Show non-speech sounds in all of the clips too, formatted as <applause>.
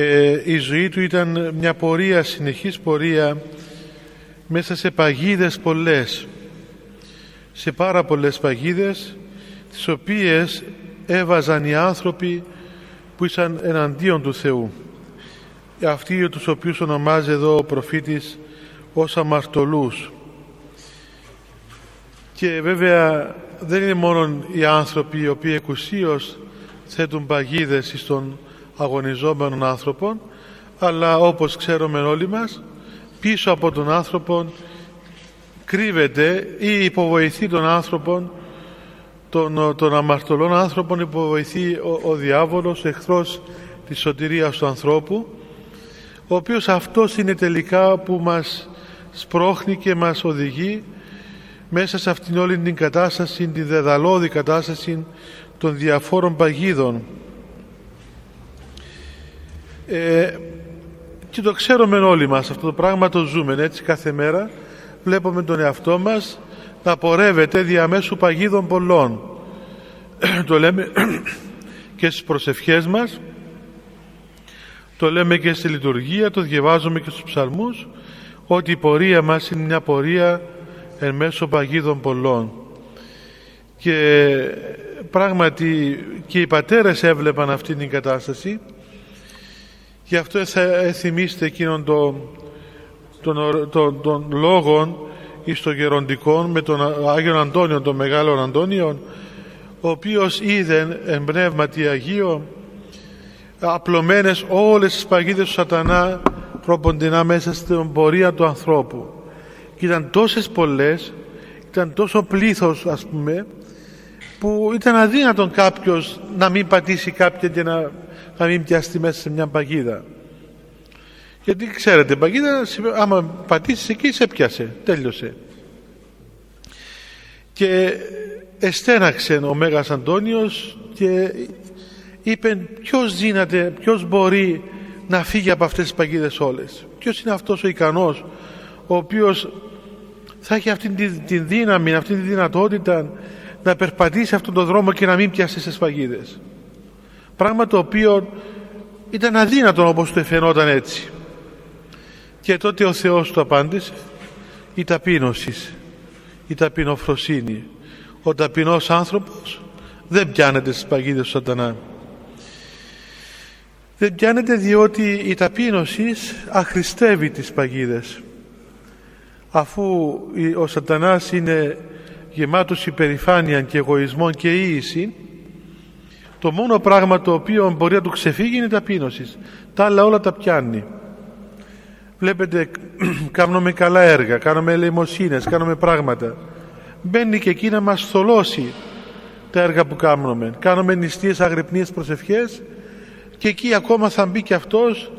ε, η ζωή του ήταν μια πορεία, συνεχής πορεία μέσα σε παγίδες πολλές. Σε πάρα πολλές παγίδες τις οποίες έβαζαν οι άνθρωποι που ήσαν εναντίον του Θεού. Αυτοί τους οποίους ονομάζει εδώ ο προφήτης ως αμαρτωλούς. Και βέβαια δεν είναι μόνο οι άνθρωποι οι οποίοι εκουσίως θέτουν παγίδες στον αγωνιζόμενων άνθρωπων αλλά όπως ξέρουμε όλοι μας πίσω από τον άνθρωπο κρύβεται ή υποβοηθεί τον άνθρωπο των, των αμαρτωλών άνθρωπων υποβοηθεί ο, ο διάβολος εχθρός της σωτηρίας του ανθρώπου ο οποίος αυτός είναι τελικά που μας σπρώχνει και μας οδηγεί μέσα σε αυτήν όλη την κατάσταση, την δεδαλώδη κατάσταση των διαφόρων παγίδων. Ε, και το ξέρουμε όλοι μας αυτό το πράγμα το ζούμε έτσι κάθε μέρα. Βλέπουμε τον εαυτό μας να πορεύεται διαμέσου παγίδων πολλών. <clears throat> Το λέμε <clears throat> και στις προσευχές μας το λέμε και στη λειτουργία το διαβάζουμε και στους ψαλμούς ότι η πορεία μας είναι μια πορεία εν μέσω παγίδων πολλών. Και πράγματι και οι πατέρες έβλεπαν αυτή την κατάσταση γι' αυτό θα θυμίστε εκείνον τον των, των, των λόγων εις το γεροντικό με τον Άγιο Αντώνιο, τον Μεγάλο Αντώνιο ο οποίος είδε εν πνεύματι Αγίο απλωμένες όλες τις παγίδες του σατανά προποντινά μέσα στην πορεία του ανθρώπου. Και ήταν τόσες πολλές ήταν τόσο πλήθος ας πούμε που ήταν αδύνατον κάποιος να μην πατήσει κάποια και να, να μην πιαστεί μέσα σε μια παγίδα. Γιατί ξέρετε παγίδα άμα πατήσεις εκεί σε πιάσε. Τέλειωσε. Και εστέναξε ο Μέγας Αντώνιος και είπε ποιος δύναται, ποιος μπορεί να φύγει από αυτές τις παγίδες όλες; Ποιος είναι αυτός ο ικανός ο οποίος θα έχει αυτή τη, δύναμη, αυτή τη δυνατότητα να περπατήσει αυτόν τον δρόμο και να μην πιάσει στις παγίδες; Πράγμα το οποίο ήταν αδύνατο όπως του εφαινόταν έτσι. Και τότε ο Θεός του απάντησε. Η ταπείνωση η ταπεινοφροσύνη ο ταπεινός άνθρωπος δεν πιάνεται στις παγίδες του σατανά. Δεν πιάνεται διότι η ταπείνωση αχρηστεύει τις παγίδες. Αφού ο σατανάς είναι γεμάτος υπερηφάνεια και εγωισμό και ίηση το μόνο πράγμα το οποίο μπορεί να του ξεφύγει είναι η ταπείνωσης. Τα άλλα όλα τα πιάνει. Βλέπετε <clears throat> κάνουμε καλά έργα κάνουμε ελεημοσύνες κάνουμε πράγματα. Μπαίνει και εκεί να μας θολώσει τα έργα που κάνουμε. Κάνουμε νηστείες αγρυπνίες προσευχές και εκεί ακόμα θα μπει και αυτός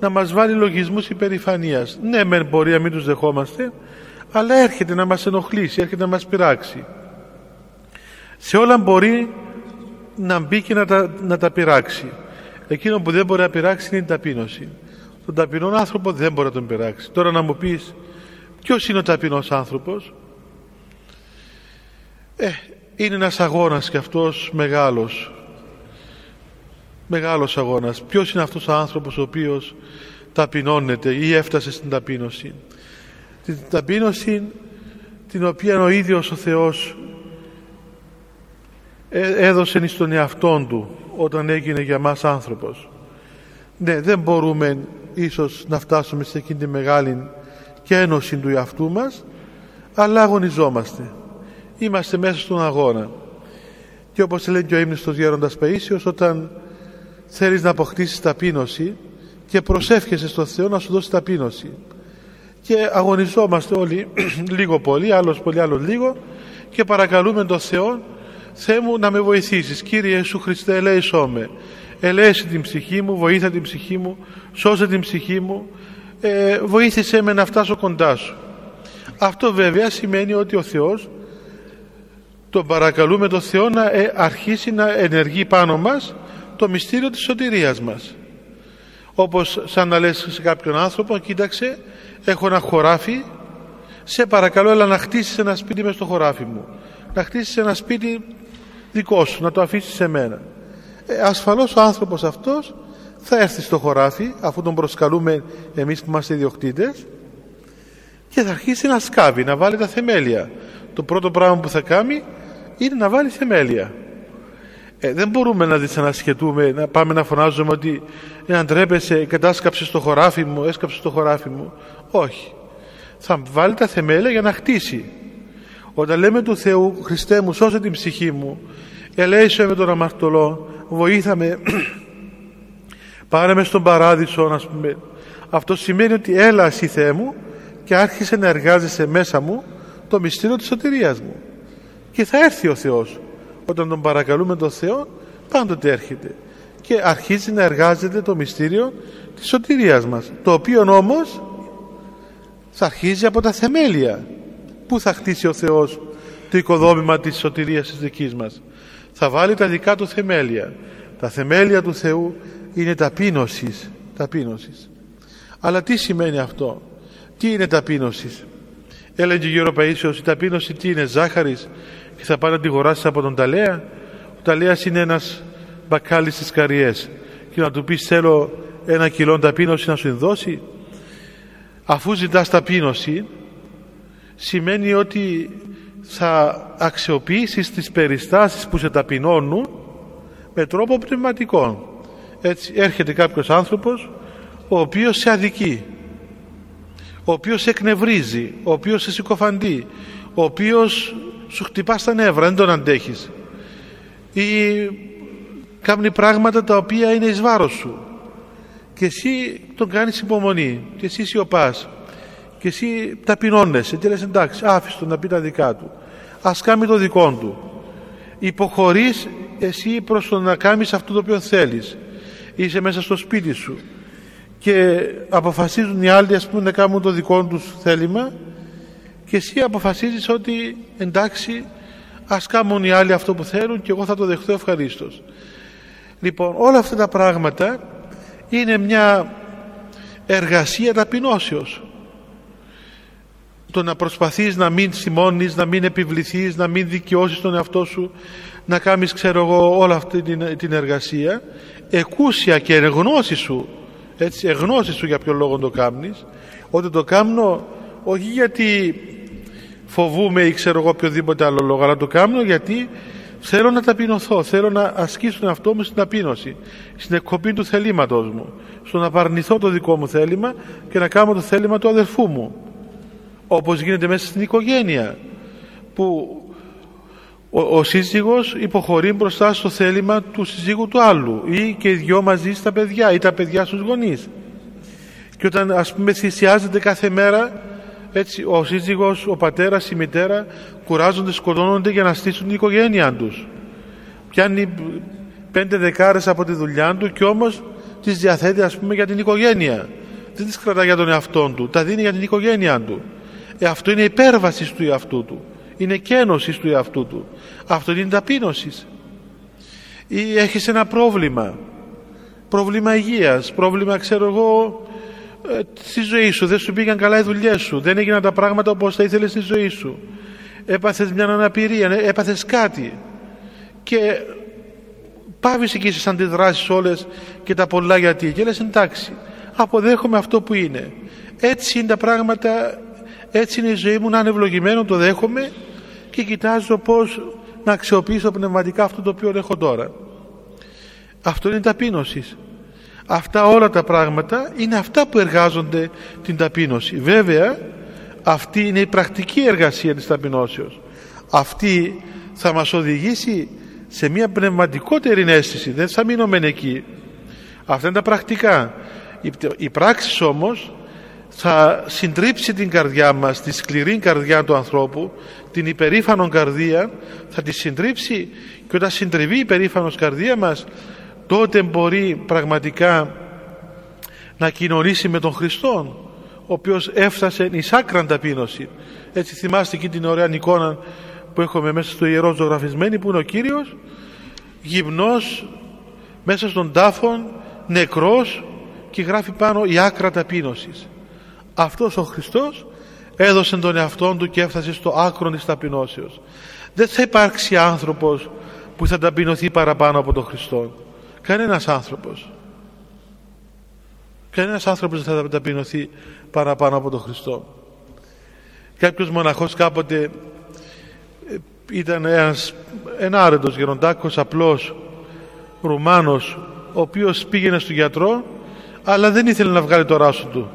να μας βάλει λογισμούς υπερηφανίας. Ναι μεν μπορεί να μην τους δεχόμαστε αλλά έρχεται να μας ενοχλήσει έρχεται να μας πειράξει. Σε όλα μπορεί να μπει και να τα, να τα πειράξει. Εκείνο που δεν μπορεί να πειράξει είναι η ταπείνωση. Τον ταπεινό άνθρωπο δεν μπορεί να τον πειράξει. Τώρα να μου πεις ποιος είναι ο ταπεινός άνθρωπος; Ε, είναι ένας αγώνας και αυτός μεγάλος. Μεγάλος αγώνας. Ποιος είναι αυτός ο άνθρωπος ο οποίος ταπεινώνεται ή έφτασε στην ταπείνωση; Την ταπείνωση την οποία ο ίδιος ο Θεός ε, έδωσε στον εαυτόν του όταν έγινε για μας άνθρωπος. Ναι δεν μπορούμε ίσως να φτάσουμε σε εκείνη τη μεγάλη και ένωση του εαυτού μας αλλά αγωνιζόμαστε. Είμαστε μέσα στον αγώνα. Και όπως λέει και ο ύμνης του Γέροντας Παΐσιος όταν θέλεις να αποκτήσεις ταπείνωση και προσεύχεσαι στον Θεό να σου δώσει ταπείνωση. Και αγωνιζόμαστε όλοι <clears throat> λίγο πολύ, άλλος πολύ, άλλος λίγο και παρακαλούμε τον Θεό Θεέ μου να με βοηθήσεις. Κύριε Ιησού Χριστέ ελέησό με. Ελέησε την ψυχή μου, βοήθα την ψυχή μου σώσε την ψυχή μου. Ε, βοήθησέ με να φτάσω κοντά σου. Αυτό βέβαια σημαίνει ότι ο Θεός τον παρακαλούμε τον Θεό να ε, αρχίσει να ενεργεί πάνω μας το μυστήριο της σωτηρίας μας. Όπως σαν να λες σε κάποιον άνθρωπο κοίταξε έχω ένα χωράφι. Σε παρακαλώ έλα να χτίσεις ένα σπίτι μες στο χωράφι μου. Να χτίσεις ένα σπίτι δικό σου να το αφήσεις σε μένα ε, ασφαλώς ο άνθρωπος αυτός θα έρθει στο χωράφι αφού τον προσκαλούμε εμείς που είμαστε ιδιοκτήτες και θα αρχίσει να σκάβει, να βάλει τα θεμέλια. Το πρώτο πράγμα που θα κάνει είναι να βάλει θεμέλια. Ε, δεν μπορούμε να δυσανασχετούμε, να πάμε να φωνάζουμε ότι αν τρέπεσαι, κατάσκαψες στο χωράφι μου, έσκαψες στο χωράφι μου. Όχι. Θα βάλει τα θεμέλια για να χτίσει. Όταν λέμε του Θεού, Χριστέ μου, σώσε την ψυχή μου, ελέησέ με τον αμαρτωλό, βοήθαμε, <clears throat> πάρε με στον παράδεισο, να πούμε. Αυτό σημαίνει ότι έλα εσύ Θεέ μου και άρχισε να εργάζεσαι μέσα μου το μυστήριο της σωτηρίας μου. Και θα έρθει ο Θεός. Όταν τον παρακαλούμε τον Θεό, πάντοτε έρχεται. Και αρχίζει να εργάζεται το μυστήριο της σωτηρίας μας. Το οποίο όμως θα αρχίζει από τα θεμέλια. Πού θα χτίσει ο Θεός το οικοδόμημα της σωτηρίας της δικής μας; Θα βάλει τα δικά του θεμέλια. Τα θεμέλια του Θεού είναι ταπείνωσης. ταπείνωσης. Αλλά τι σημαίνει αυτό; Τι είναι ταπείνωσης; Έλεγε ο γύρο Παΐσιος, η ταπείνωση τι είναι, ζάχαρης και θα πάει να τη αγοράσει από τον Ταλέα. Ο Ταλέας είναι ένας μπακάλις στις καριές και να του πεις θέλω ένα κιλό ταπείνωση να σου δώσει. Αφού ζητάς ταπείνωση σημαίνει ότι θα αξιοποιήσεις τις περιστάσεις που σε ταπεινώνουν με τρόπο πνευματικό. Έτσι έρχεται κάποιος άνθρωπος ο οποίος σε αδικεί ο οποίος σε εκνευρίζει, ο οποίος σε συκοφαντεί, ο οποίος σου χτυπά στα νεύρα, δεν τον αντέχεις. Ή κάνει πράγματα τα οποία είναι εις βάρος σου. Και εσύ τον κάνεις υπομονή. Και εσύ σιωπάς και εσύ ταπεινώνεσαι και λες εντάξει άφησε τον να πει τα δικά του. Ας κάνει το δικό του. Υποχωρείς εσύ προς το να κάνεις αυτό το οποίο θέλεις. Είσαι μέσα στο σπίτι σου και αποφασίζουν οι άλλοι ας πούμε να κάνουν το δικό τους θέλημα. Και εσύ αποφασίζεις ότι εντάξει ας κάνουν οι άλλοι αυτό που θέλουν και εγώ θα το δεχτώ ευχαρίστως. λοιπόν όλα αυτά τα πράγματα είναι μια εργασία ταπεινώσεως το να προσπαθείς να μην σημώνεις, να μην επιβληθείς, να μην δικαιώσεις τον εαυτό σου, να κάνεις ξέρω εγώ όλα αυτή την, την εργασία, εκούσια και εγνώση σου έτσι εγνώση σου για ποιο λόγο το κάνεις ότι το κάνω όχι γιατί φοβούμαι ή ξέρω εγώ οποιοδήποτε άλλο λόγο αλλά το κάνω γιατί θέλω να ταπεινωθώ θέλω να ασκήσω τον εαυτό μου στην ταπείνωση στην εκκοπή του θελήματος μου στο να παρνηθώ το δικό μου θέλημα και να κάνω το θέλημα του αδερφού μου όπως γίνεται μέσα στην οικογένεια που ο, ο σύζυγος υποχωρεί μπροστά στο θέλημα του σύζυγου του άλλου ή και οι δυο μαζί στα παιδιά ή τα παιδιά στους γονείς. Και όταν ας πούμε θυσιάζεται κάθε μέρα έτσι ο σύζυγος, ο πατέρας, η μητέρα κουράζονται, σκοτώνονται για να στήσουν την οικογένειά τους. Πιάνει πέντε δεκάρες από τη δουλειά του και όμως τις διαθέτει ας πούμε για την οικογένεια. Δεν τις κρατά για τον εαυτό του τα δίνει για την οικογένειά του ε, αυτό είναι υπέρβασης του εαυτού του. Είναι κένωσης του εαυτού του. Αυτό είναι ταπείνωση. Ή έχεις ένα πρόβλημα. Πρόβλημα υγείας. Πρόβλημα ξέρω εγώ ε, στη ζωή σου. Δεν σου πήγαν καλά οι δουλειές σου. Δεν έγιναν τα πράγματα όπως θα ήθελες στη ζωή σου. Έπαθες μια αναπηρία. Ε, έπαθες κάτι. Και πάβεις εκεί στις αντιδράσεις όλες και τα πολλά γιατί. Και λες εντάξει αποδέχομαι αυτό που είναι. Έτσι είναι τα πράγματα έτσι είναι η ζωή μου να είναι ευλογημένο το δέχομαι και κοιτάζω πως να αξιοποιήσω πνευματικά αυτό το οποίο έχω τώρα. Αυτό είναι ταπείνωση. Αυτά όλα τα πράγματα είναι αυτά που εργάζονται την ταπείνωση. Βέβαια αυτή είναι η πρακτική εργασία της ταπεινώσεως. Αυτή θα μας οδηγήσει σε μια πνευματικότερη αίσθηση. Δεν θα μείνουμε εκεί. Αυτά είναι τα πρακτικά. Οι πράξεις όμως θα συντρίψει την καρδιά μας, τη σκληρή καρδιά του ανθρώπου, την υπερήφανον καρδία, θα τη συντρίψει και όταν συντριβεί η υπερήφανος καρδία μας, τότε μπορεί πραγματικά να κοινωνήσει με τον Χριστό, ο οποίος έφτασε εις άκραν ταπείνωση. Έτσι θυμάστε εκεί την ωραία εικόνα που έχουμε μέσα στο ιερό ζωγραφισμένη που είναι ο Κύριος, γυμνός, μέσα στον τάφον, νεκρός και γράφει πάνω η άκρα ταπείνωσης αυτός ο Χριστός έδωσε τον εαυτό του και έφτασε στο άκρο της ταπεινώσεως. Δεν θα υπάρξει άνθρωπος που θα ταπεινωθεί παραπάνω από τον Χριστό. Κανένας άνθρωπος. Κανένας άνθρωπος δεν θα ταπεινωθεί παραπάνω από τον Χριστό. Κάποιος μοναχός κάποτε ε, ήταν ένας ενάρετος γεροντάκος απλός Ρουμάνος ο οποίος πήγαινε στον γιατρό αλλά δεν ήθελε να βγάλει το ράσο του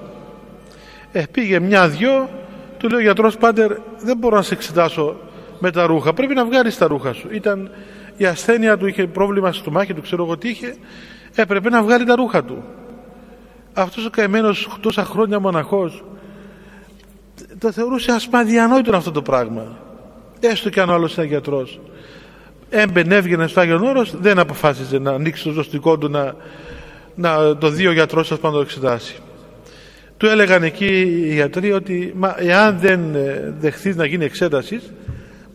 ε, πήγε μια-δυο του λέει ο γιατρός πάτερ δεν μπορώ να σε εξετάσω με τα ρούχα. Πρέπει να βγάλεις τα ρούχα σου ήταν η ασθένεια του είχε πρόβλημα στο μάχη του ξέρω εγώ τι είχε. Έπρεπε να βγάλει τα ρούχα του. Αυτός ο καημένος τόσα χρόνια μοναχός το θεωρούσε ασπαδιανόητο αυτό το πράγμα. Έστω και αν ο άλλος ήταν γιατρός. Έμπαινε έβγαινε στο Άγιον Όρος δεν αποφάσιζε να ανοίξει το ζωστικό του να, να το δει ο γιατρός σας πάνω το εξετάσει του έλεγαν εκεί οι γιατροί ότι μα, εάν δεν ε, δεχθείς να γίνει εξέτασης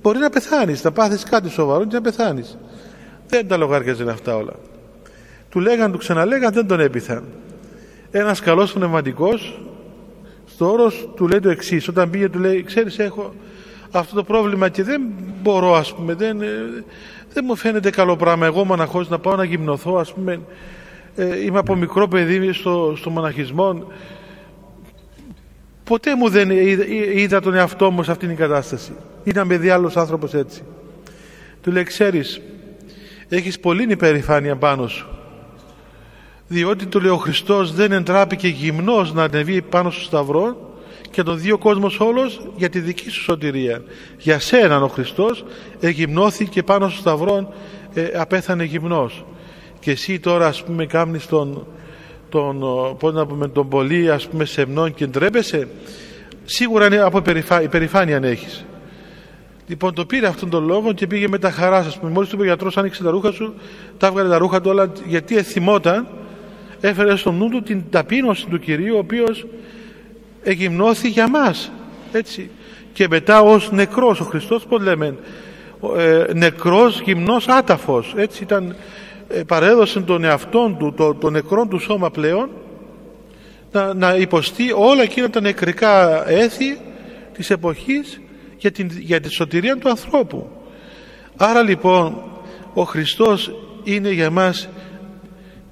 μπορεί να πεθάνεις, να πάθεις κάτι σοβαρό και να πεθάνεις. Δεν τα λογάριαζαν αυτά όλα. Του λέγαν, του ξαναλέγαν δεν τον έπειθαν. Ένας καλός πνευματικός στο όρος του λέει το εξής. όταν πήγε του λέει ξέρεις έχω αυτό το πρόβλημα και δεν μπορώ ας πούμε δεν, ε, δεν μου φαίνεται καλό πράγμα. Εγώ μοναχός να πάω να γυμνοθώ ας πούμε. Ε, είμαι από μικρό παιδί στο, στο μοναχισμό ποτέ μου δεν είδα, είδα τον εαυτό μου σε αυτήν την κατάσταση. Ήταν παιδί άλλος άνθρωπος έτσι. Του λέει ξέρεις έχεις πολύ υπερηφάνεια πάνω σου. Διότι του λέει ο Χριστός δεν εντράπηκε γυμνός να ανεβεί πάνω στο σταυρό και τον δύο κόσμος όλος για τη δική σου σωτηρία. Για σέναν ο Χριστός εγυμνώθηκε πάνω στο σταυρό ε, απέθανε γυμνός. Και εσύ τώρα ας πούμε κάμνεις τον, τον, πώς να πούμε, τον πολύ ας πούμε σεμνών και ντρέπεσαι σίγουρα είναι από υπερηφάνεια αν έχεις. Λοιπόν, το πήρε αυτόν τον λόγο και πήγε με τα χαράς σα. Μόλις του είπε ο γιατρός, άνοιξε τα ρούχα σου, τα έβγαλε τα ρούχα του όλα γιατί εθιμόταν, έφερε στο νου του την ταπείνωση του κυρίου, ο οποίος εγυμνώθη για μας. Έτσι. Και μετά ως νεκρός ο Χριστός πως λέμε ε, νεκρός γυμνός άταφος. Έτσι ήταν ε, παρέδωσε τον εαυτόν του το, το νεκρό του σώμα πλέον να, να υποστεί όλα εκείνα τα νεκρικά έθη της εποχής για, την, για τη σωτηρία του ανθρώπου. Άρα λοιπόν ο Χριστός είναι για μας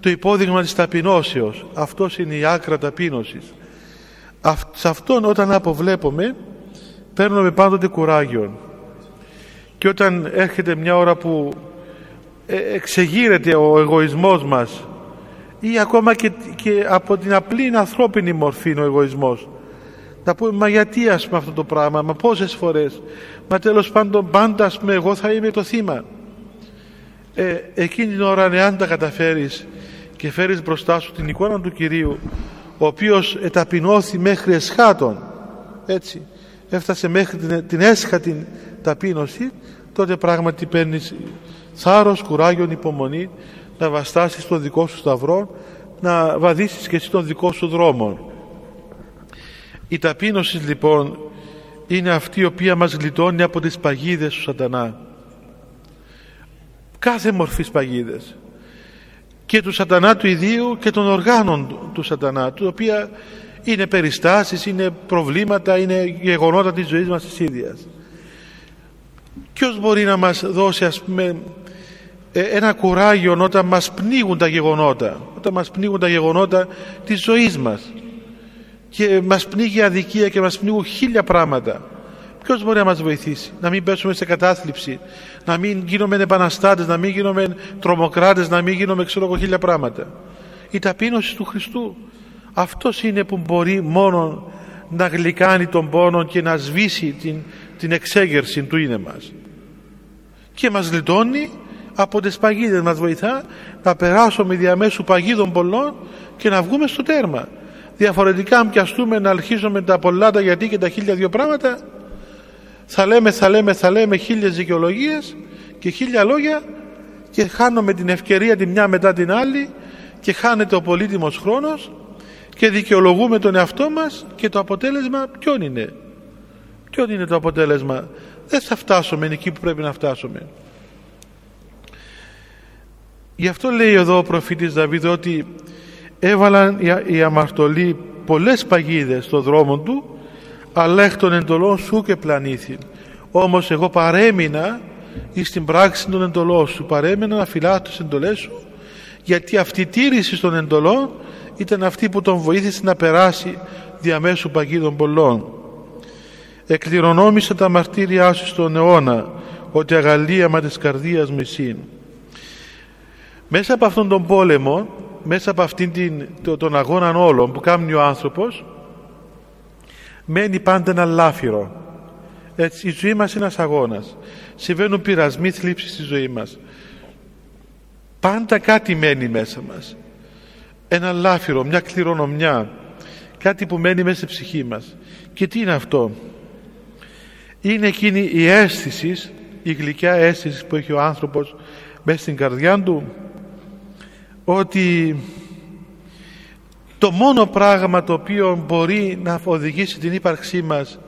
το υπόδειγμα της ταπεινώσεως. Αυτός είναι η άκρα ταπείνωσης. Σε αυτόν όταν αποβλέπουμε παίρνουμε πάντοτε κουράγιο και όταν έρχεται μια ώρα που ε, εξεγείρεται ο εγωισμός μας. Ή ακόμα και, και από την απλή ανθρώπινη μορφή είναι ο εγωισμός. Να πούμε μα γιατί ας πούμε αυτό το πράγμα μα πόσες φορές. Μα τέλος πάντων πάντα ας πούμε εγώ θα είμαι το θύμα. Ε, εκείνη την ώρα αν τα καταφέρεις και φέρεις μπροστά σου την εικόνα του Κυρίου ο οποίος εταπεινώθη μέχρι εσχάτων έτσι έφτασε μέχρι την, την έσχατη ταπείνωση τότε πράγματι παίρνεις θάρρος, κουράγιο, υπομονή να βαστάσεις τον δικό σου σταυρό να βαδίσεις και εσύ τον δικό σου δρόμο. Η ταπείνωση λοιπόν είναι αυτή η οποία μας γλιτώνει από τις παγίδες του σατανά. Κάθε μορφής παγίδες. Και του σατανά του ιδίου και των οργάνων του σατανά του οποία είναι περιστάσεις, είναι προβλήματα, είναι γεγονότα της ζωής μας της ίδιας. Ποιος μπορεί να μας δώσει ας πούμε ε, ένα κουράγιο όταν μας πνίγουν τα γεγονότα όταν μας πνίγουν τα γεγονότα της ζωής μας και μας πνίγει αδικία και μας πνίγουν χίλια πράγματα Ποιος μπορεί να μας βοηθήσει, να μην πέσουμε σε κατάθλιψη, να μην γίνουμε επαναστάτες, να μην γίνουμε τρομοκράτες, να μην γίνουμε ξέρω εγώ χίλια πράγματα. Η ταπείνωση του Χριστού. Αυτός είναι που μπορεί μόνο να γλυκάνει τον πόνο και να σβήσει την, την εξέγερση του είναι μας. Και μας γλιτώνει από τις παγίδες, μας βοηθά να περάσουμε διαμέσου παγίδων πολλών και να βγούμε στο τέρμα. Διαφορετικά αν πιαστούμε να αρχίσουμε τα πολλά τα γιατί και τα χίλια δύο πράγματα θα λέμε, θα λέμε, θα λέμε χίλιες δικαιολογίες και χίλια λόγια και χάνουμε την ευκαιρία τη μια μετά την άλλη και χάνεται ο πολύτιμος χρόνος και δικαιολογούμε τον εαυτό μας και το αποτέλεσμα ποιον είναι ποιον είναι το αποτέλεσμα; Δεν θα φτάσουμε εκεί που πρέπει να φτάσουμε γι' αυτό λέει εδώ ο προφήτης Δαβίδ ότι έβαλαν οι αμαρτωλοί πολλές παγίδες στο δρόμο του αλλά εκ των εντολών σου και πλανήθη. Όμως εγώ παρέμεινα εις την πράξη των εντολών σου, παρέμεινα να φυλάω τις εντολές σου, γιατί αυτή η τήρηση των εντολών ήταν αυτή που τον βοήθησε να περάσει διαμέσου παγίδων πολλών. Εκκληρονόμησε τα μαρτύριά σου στον αιώνα ότι αγαλίαμα της καρδίας μου μέσα από αυτόν τον πόλεμο μέσα από αυτήν την, τον αγώνα όλων που κάνει ο άνθρωπος μένει πάντα ένα λάφυρο. Έτσι, η ζωή μας είναι ένας αγώνας. Συμβαίνουν πειρασμοί, θλίψεις στη ζωή μας. Πάντα κάτι μένει μέσα μας. Ένα λάφυρο, μια κληρονομιά κάτι που μένει μέσα στη ψυχή μας. Και τι είναι αυτό; Είναι εκείνη η αίσθηση η γλυκιά αίσθηση που έχει ο άνθρωπος μέσα στην καρδιά του ότι το μόνο πράγμα το οποίο μπορεί να οδηγήσει την ύπαρξή μας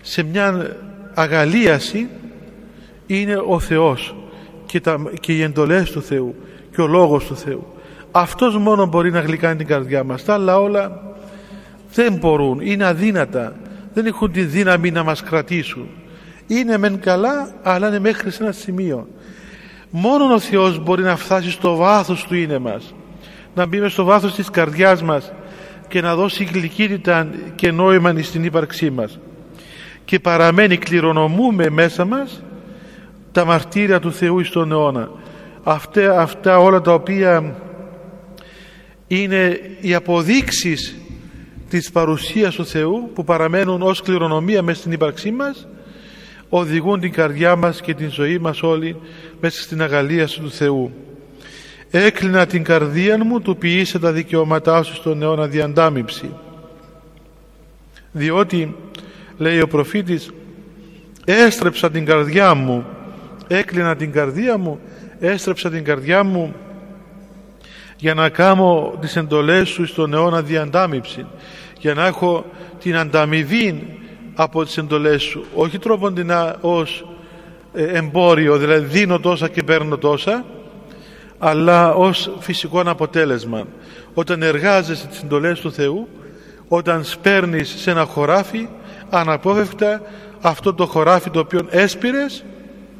σε μια αγαλίαση είναι ο Θεός και, τα, και οι εντολές του Θεού και ο Λόγος του Θεού. Αυτός μόνο μπορεί να γλυκάνει την καρδιά μας. Τα άλλα όλα δεν μπορούν, είναι αδύνατα. Δεν έχουν τη δύναμη να μας κρατήσουν. Είναι μεν καλά αλλά είναι μέχρι σε ένα σημείο μόνο ο Θεός μπορεί να φτάσει στο βάθος του είναι μας. Να μπει στο βάθος της καρδιάς μας και να δώσει γλυκύτητα και νόημα στην ύπαρξή μας. Και παραμένει κληρονομούμε μέσα μας τα μαρτύρια του Θεού στον αιώνα. Αυτά, αυτά όλα τα οποία είναι οι αποδείξεις της παρουσίας του Θεού που παραμένουν ως κληρονομία μέσα στην ύπαρξή μας οδηγούν την καρδιά μας και την ζωή μας όλη μέσα στην αγαλίαση του Θεού. Έκλεινα την καρδία μου, του ποιήσε τα δικαιώματά σου στον αιώνα διαντάμιψη. Διότι, λέει ο προφήτης, έστρεψα την καρδιά μου, έκλεινα την καρδία μου, έστρεψα την καρδιά μου για να κάνω τις εντολές σου στον αιώνα διαντάμιψη, για να έχω την ανταμοιβή από τις εντολές σου. Όχι τρόπον ως ε, εμπόριο δηλαδή δίνω τόσα και παίρνω τόσα αλλά ως φυσικό αποτέλεσμα. Όταν εργάζεσαι τις εντολές του Θεού όταν σπέρνεις σε ένα χωράφι αναπόφευκτα αυτό το χωράφι το οποίο έσπηρες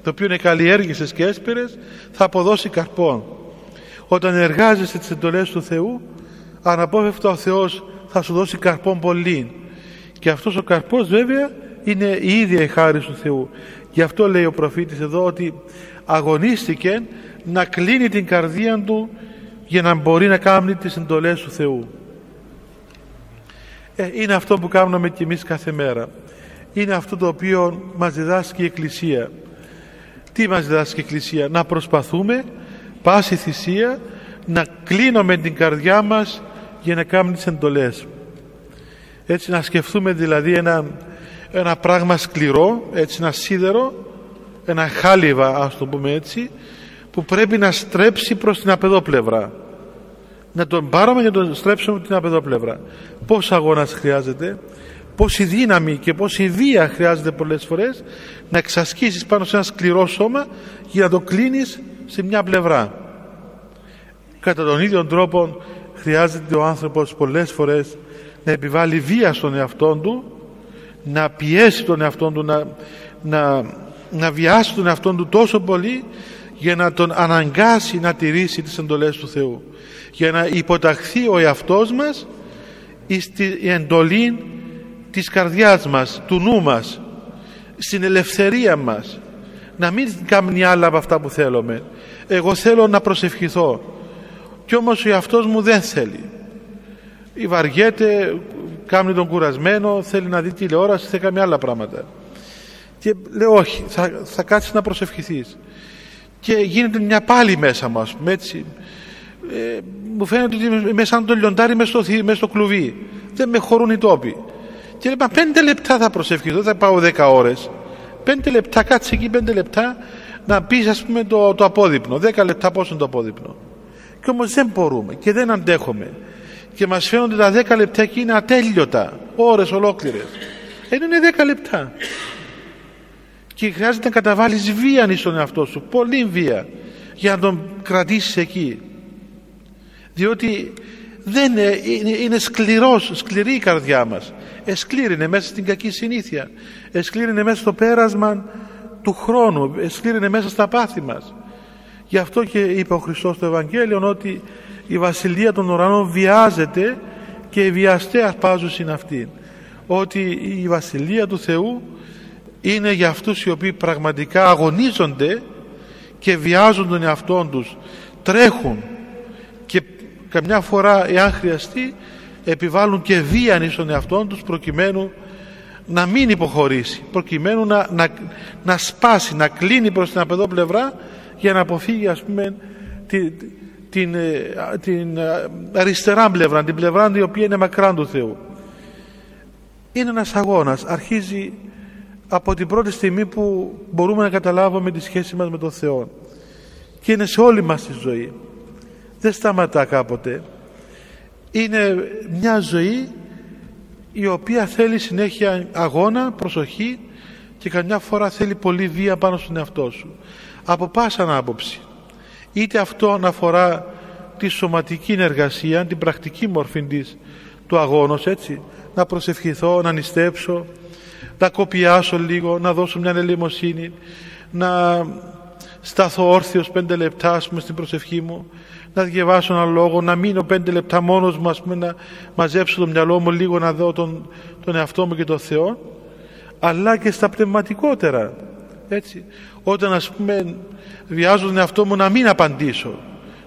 το οποίο καλλιέργησες και έσπηρες θα αποδώσει καρπό όταν εργάζεσαι τις εντολές του Θεού αναπόφευκτα ο Θεός θα σου δώσει καρπόν πολύ και αυτός ο καρπός βέβαια είναι η ίδια η χάρη του Θεού. Γι' αυτό λέει ο προφήτης εδώ ότι αγωνίστηκε να κλείνει την καρδία του για να μπορεί να κάνει τις εντολές του Θεού. Ε, είναι αυτό που κάνουμε και εμείς κάθε μέρα. Είναι αυτό το οποίο μας διδάσκει η Εκκλησία. Τι μας διδάσκει η Εκκλησία; Να προσπαθούμε πάση θυσία να κλείνουμε την καρδιά μας για να κάνουμε τις εντολές έτσι να σκεφτούμε δηλαδή ένα, ένα πράγμα σκληρό έτσι ένα σίδερο ένα χάλιβα ας το πούμε έτσι που πρέπει να στρέψει προς την απεδόπλευρα. Να τον πάρουμε και να τον στρέψουμε την απεδόπλευρα. Πόσο αγώνας χρειάζεται πόση δύναμη και πόση βία χρειάζεται πολλές φορές να εξασκήσεις πάνω σε ένα σκληρό σώμα για να το κλείνεις σε μια πλευρά. Κατά τον ίδιο τρόπο χρειάζεται ο άνθρωπος πολλές φορές να επιβάλλει βία στον εαυτό του να πιέσει τον εαυτό του να, να, να βιάσει τον εαυτό του τόσο πολύ για να τον αναγκάσει να τηρήσει τις εντολές του Θεού. Για να υποταχθεί ο εαυτός μας στη εντολή της καρδιάς μας, του νου μας στην ελευθερία μας. Να μην κάνει άλλα από αυτά που θέλουμε. Εγώ θέλω να προσευχηθώ. Κι όμως ο εαυτός μου δεν θέλει ή βαριέται, κάνει τον κουρασμένο, θέλει να δει τηλεόραση, θέλει κάνει άλλα πράγματα. Και λέω όχι, θα, θα κάτσεις να προσευχηθείς. Και γίνεται μια πάλι μέσα μας, έτσι. Ε, μου φαίνεται ότι είμαι σαν το λιοντάρι μέσα στο, μέσα στο κλουβί. Δεν με χωρούν οι τόποι. Και λέω, πέντε λεπτά θα προσευχηθώ, δεν θα πάω δέκα ώρες. Πέντε λεπτά, κάτσε εκεί πέντε λεπτά να πεις ας πούμε το, το απόδειπνο. Δέκα λεπτά πόσο είναι το απόδειπνο. Και όμως δεν μπορούμε και δεν αντέχουμε και μας φαίνονται τα δέκα λεπτά και είναι ατέλειωτα ώρες ολόκληρες. Ενώ είναι δέκα λεπτά. Και χρειάζεται να καταβάλεις βία στον εαυτό σου πολύ βία για να τον κρατήσεις εκεί. Διότι δεν είναι, είναι σκληρός, σκληρή η καρδιά μας. Εσκλήρινε μέσα στην κακή συνήθεια. Εσκλήρινε μέσα στο πέρασμα του χρόνου. Εσκλήρινε μέσα στα πάθη μας. Γι' αυτό και είπε ο Χριστός στο Ευαγγέλιο ότι η βασιλεία των ουρανών βιάζεται και οι βιαστέ αρπάζουν στην αυτήν ότι η βασιλεία του Θεού είναι για αυτούς οι οποίοι πραγματικά αγωνίζονται και βιάζουν τον εαυτό τους. Τρέχουν και καμιά φορά εάν χρειαστεί επιβάλλουν και βίαν στον εαυτό τους προκειμένου να μην υποχωρήσει προκειμένου να, να, να σπάσει, να κλείνει προς την απεδό πλευρά για να αποφύγει ας πούμε την, την, ε, την ε, αριστερά πλευρά την πλευρά η οποία είναι μακράν του Θεού. Είναι ένας αγώνας. Αρχίζει από την πρώτη στιγμή που μπορούμε να καταλάβουμε τη σχέση μας με τον Θεό. Και είναι σε όλη μας τη ζωή. Δεν σταματά κάποτε. Είναι μια ζωή η οποία θέλει συνέχεια αγώνα, προσοχή και καμιά φορά θέλει πολύ βία πάνω στον εαυτό σου. Από πάσα άποψη είτε αυτό αναφορά τη σωματική εργασία την πρακτική μορφή της του αγώνος έτσι να προσευχηθώ, να νηστέψω να κοπιάσω λίγο, να δώσω μια ελεημοσύνη να σταθώ όρθιος πέντε λεπτά πούμε, στην προσευχή μου να διαβάσω ένα λόγο, να μείνω πέντε λεπτά μόνος μου πούμε, να μαζέψω το μυαλό μου λίγο να δω τον, τον εαυτό μου και τον Θεό αλλά και στα πνευματικότερα έτσι. Όταν ας πούμε βιάζω τον εαυτό μου να μην απαντήσω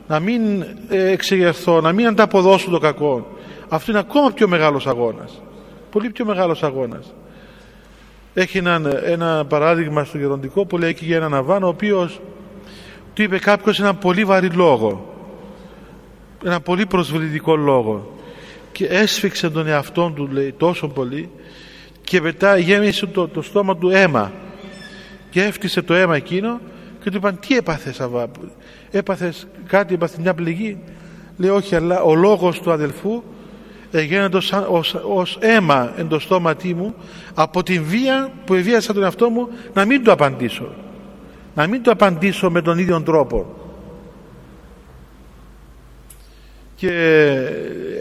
να μην ε, εξεγερθώ να μην ανταποδώσω το κακό αυτό είναι ακόμα πιο μεγάλος αγώνας. Πολύ πιο μεγάλος αγώνας. Έχει ένα, ένα παράδειγμα στο γεροντικό που λέει και για έναν Αβάν ο οποίος του είπε κάποιος ένα πολύ βαρύ λόγο ένα πολύ προσβλητικό λόγο και έσφιξε τον εαυτό του λέει τόσο πολύ και μετά γέμισε το, το στόμα του αίμα και έφτισε το αίμα εκείνο και του είπαν τι έπαθες Αβά έπαθες κάτι έπαθες μια πληγή; Λέει όχι αλλά ο λόγος του αδελφού γίνεται ως, ως, ως αίμα εν το στόματί μου από την βία που εβίασα τον εαυτό μου να μην το απαντήσω. Να μην το απαντήσω με τον ίδιο τρόπο και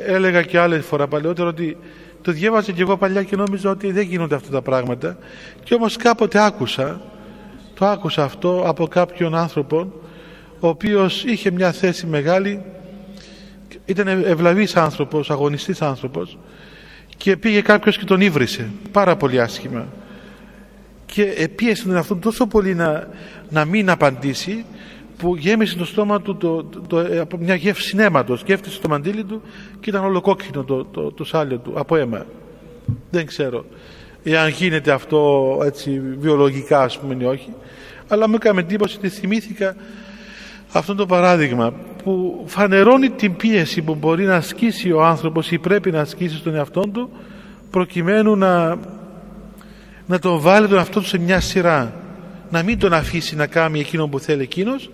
έλεγα και άλλη φορά παλαιότερα ότι το διέβαζα και εγώ παλιά και νόμιζα ότι δεν γίνονται αυτά τα πράγματα. Και όμως κάποτε άκουσα το άκουσα αυτό από κάποιον άνθρωπο ο οποίος είχε μια θέση μεγάλη ήταν ευλαβής άνθρωπος, αγωνιστής άνθρωπος και πήγε κάποιος και τον ύβρισε. Πάρα πολύ άσχημα. Και πίεσε τον εαυτό τόσο πολύ να, να μην απαντήσει που γέμισε το στόμα του το, το, ε, από μια γεύση αίματος γεύτησε το μαντίλι του και ήταν όλο κόκκινο το, το, το σάλιο του από αίμα. Δεν ξέρω εάν γίνεται αυτό έτσι βιολογικά ας πούμε ή όχι. Αλλά μου έκανε εντύπωση ότι θυμήθηκα αυτό το παράδειγμα που φανερώνει την πίεση που μπορεί να ασκήσει ο άνθρωπος ή πρέπει να ασκήσει στον εαυτό του προκειμένου να, να τον βάλει τον εαυτό του σε μια σειρά. Να μην τον αφήσει να κάνει εκείνο που θέλει εκείνος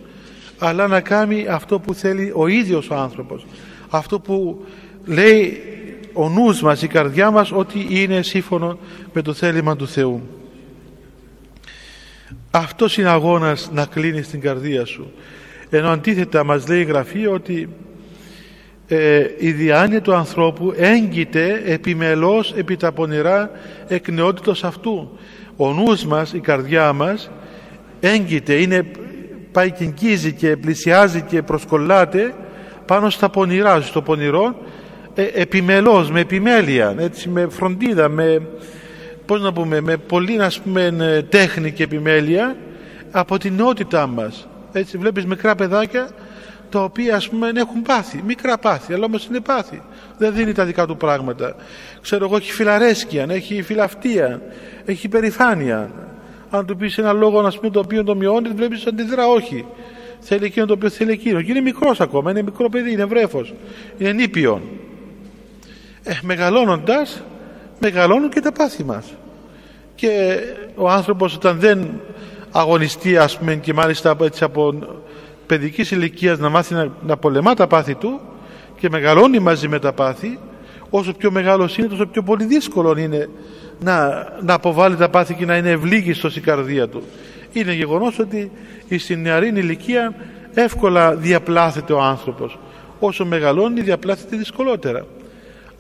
αλλά να κάνει αυτό που θέλει ο ίδιος ο άνθρωπος. Αυτό που λέει ο νους μας, η καρδιά μας ότι είναι σύμφωνο με το θέλημα του Θεού. Αυτός είναι αγώνας να κλείνεις την καρδία σου. Ενώ αντίθετα μας λέει η Γραφή ότι ε, η διάνοια του ανθρώπου έγκυται επιμελώς επί τα πονηρά εκ αυτού. Ο νους μας, η καρδιά μας έγκυται, είναι, πάει και εγγύζει και πλησιάζει και προσκολάται πάνω στα πονηρά, στο πονηρό ε, επιμελώς, με επιμέλεια έτσι, με φροντίδα με, πώς να πούμε, με πολύ να πούμε, τέχνη και επιμέλεια από την νεότητά μας έτσι βλέπεις μικρά παιδάκια τα οποία ας πούμε έχουν πάθη, μικρά πάθη, αλλά όμως είναι πάθη. Δεν δίνει τα δικά του πράγματα. Ξέρω εγώ έχει φιλαρέσκεια, έχει φιλαυτία, έχει υπερηφάνεια. Αν του πεις ένα λόγο να πούμε το οποίο το μειώνει, βλέπεις αντιδρά όχι. Θέλει εκείνο το οποίο θέλει εκείνο. Και είναι μικρός ακόμα, είναι μικρό παιδί, είναι βρέφος, είναι νήπιον. Ε, μεγαλώνοντας, μεγαλώνουν και τα πάθη μας. Και ο άνθρωπος όταν δεν αγωνιστεί ας πούμε και μάλιστα έτσι από παιδικής ηλικίας να μάθει να, να πολεμά τα πάθη του και μεγαλώνει μαζί με τα πάθη όσο πιο μεγάλος είναι τόσο πιο πολύ δύσκολο είναι να, να αποβάλει τα πάθη και να είναι ευλίγιστος η καρδία του. Είναι γεγονός ότι στην νεαρή ηλικία εύκολα διαπλάθεται ο άνθρωπος. Όσο μεγαλώνει διαπλάθεται δυσκολότερα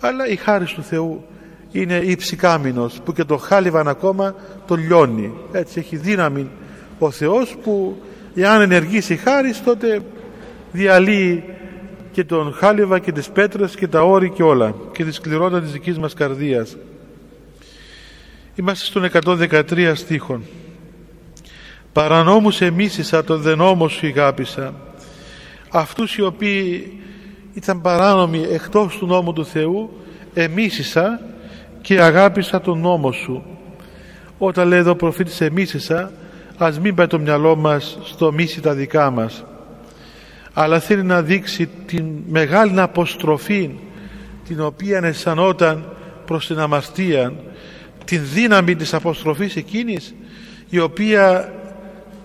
αλλά η χάρη του Θεού είναι υψηκάμινος που και το χάλιβαν ακόμα το λιώνει. Έτσι έχει δύναμη ο Θεός που εάν ενεργήσει χάρη τότε διαλύει και τον χάλιβα και τις πέτρες και τα όρη και όλα και τη σκληρότητα της δικής μας καρδίας. Είμαστε στον 113 στίχων παρανόμους εμίσησα τον δενόμο σου ηγάπησα αυτούς οι οποίοι ήταν παράνομοι εκτός του νόμου του Θεού εμίσησα και αγάπησα τον νόμο σου. Όταν λέει εδώ ο προφήτης εμίσησα ας μην πάει το μυαλό μας στο μίση τα δικά μας. Αλλά θέλει να δείξει την μεγάλη αποστροφή την οποία αισθανόταν προς την αμαρτία την δύναμη της αποστροφής εκείνης η οποία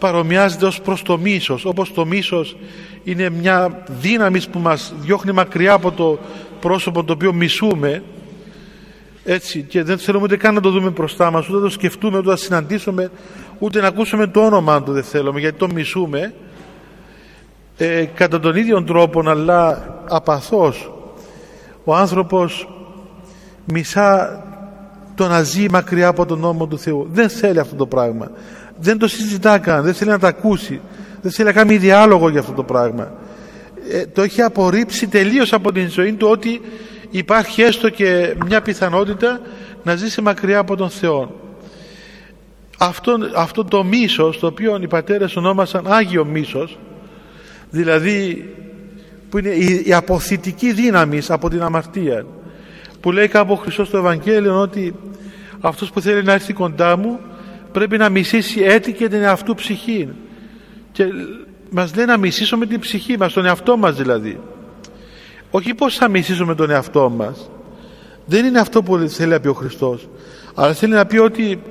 παρομοιάζεται ως προς το μίσος όπως το μίσος είναι μια δύναμη που μας διώχνει μακριά από το πρόσωπο το οποίο μισούμε έτσι και δεν θέλουμε ούτε καν να το δούμε μπροστά μας ούτε να το σκεφτούμε ούτε να συναντήσουμε ούτε να ακούσουμε το όνομα του δεν θέλουμε γιατί το μισούμε ε, κατά τον ίδιο τρόπο αλλά απαθώς ο άνθρωπος μισά το να ζει μακριά από τον νόμο του Θεού. Δεν θέλει αυτό το πράγμα δεν το συζητά καν δεν θέλει να το ακούσει. Δεν θέλει να κάνει διάλογο για αυτό το πράγμα. Ε, το έχει απορρίψει τελείως από την ζωή του ότι υπάρχει έστω και μια πιθανότητα να ζήσει μακριά από τον Θεό. Αυτό, αυτό το μίσος το οποίο οι πατέρες ονόμασαν Άγιο Μίσος δηλαδή που είναι η, αποθητική δύναμη από την αμαρτία που λέει κάπου ο Χριστός στο Ευαγγέλιο ότι αυτός που θέλει να έρθει κοντά μου πρέπει να μισήσει έτη και την εαυτού ψυχή και μας λέει να μισήσουμε την ψυχή μας, τον εαυτό μας δηλαδή. Όχι πως θα μισήσουμε τον εαυτό μας. Δεν είναι αυτό που θέλει να πει ο Χριστός. Αλλά θέλει να πει ότι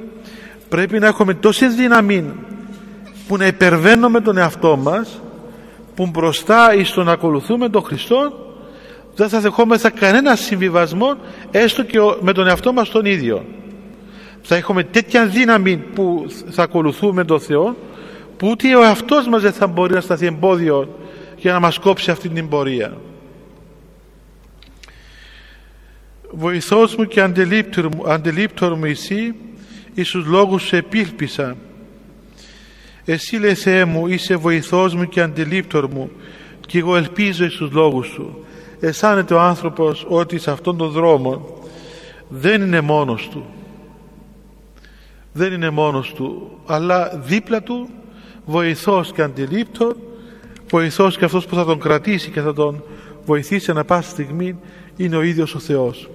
πρέπει να έχουμε τόση δύναμη που να υπερβαίνουμε τον εαυτό μας που μπροστά εις το να ακολουθούμε τον Χριστό δεν θα δεχόμεθα κανένα συμβιβασμό έστω και με τον εαυτό μας τον ίδιο θα έχουμε τέτοια δύναμη που θα ακολουθούμε τον Θεό που ούτε ο εαυτός μας δεν θα μπορεί να σταθεί εμπόδιο για να μας κόψει αυτή την πορεία. Βοηθός μου και αντιλήπτορ μου εσύ εις τους λόγους σου επίλπισα εσύ λέει Θεέ μου είσαι βοηθός μου και αντιλήπτορ μου και εγώ ελπίζω εις τους λόγους σου. Αισθάνεται ο άνθρωπος ότι σε αυτόν τον δρόμο δεν είναι μόνος του δεν είναι μόνος του αλλά δίπλα του βοηθός και αντιλήπτορ βοηθός και αυτός που θα τον κρατήσει και θα τον βοηθήσει να πάση στιγμή είναι ο ίδιος ο Θεός.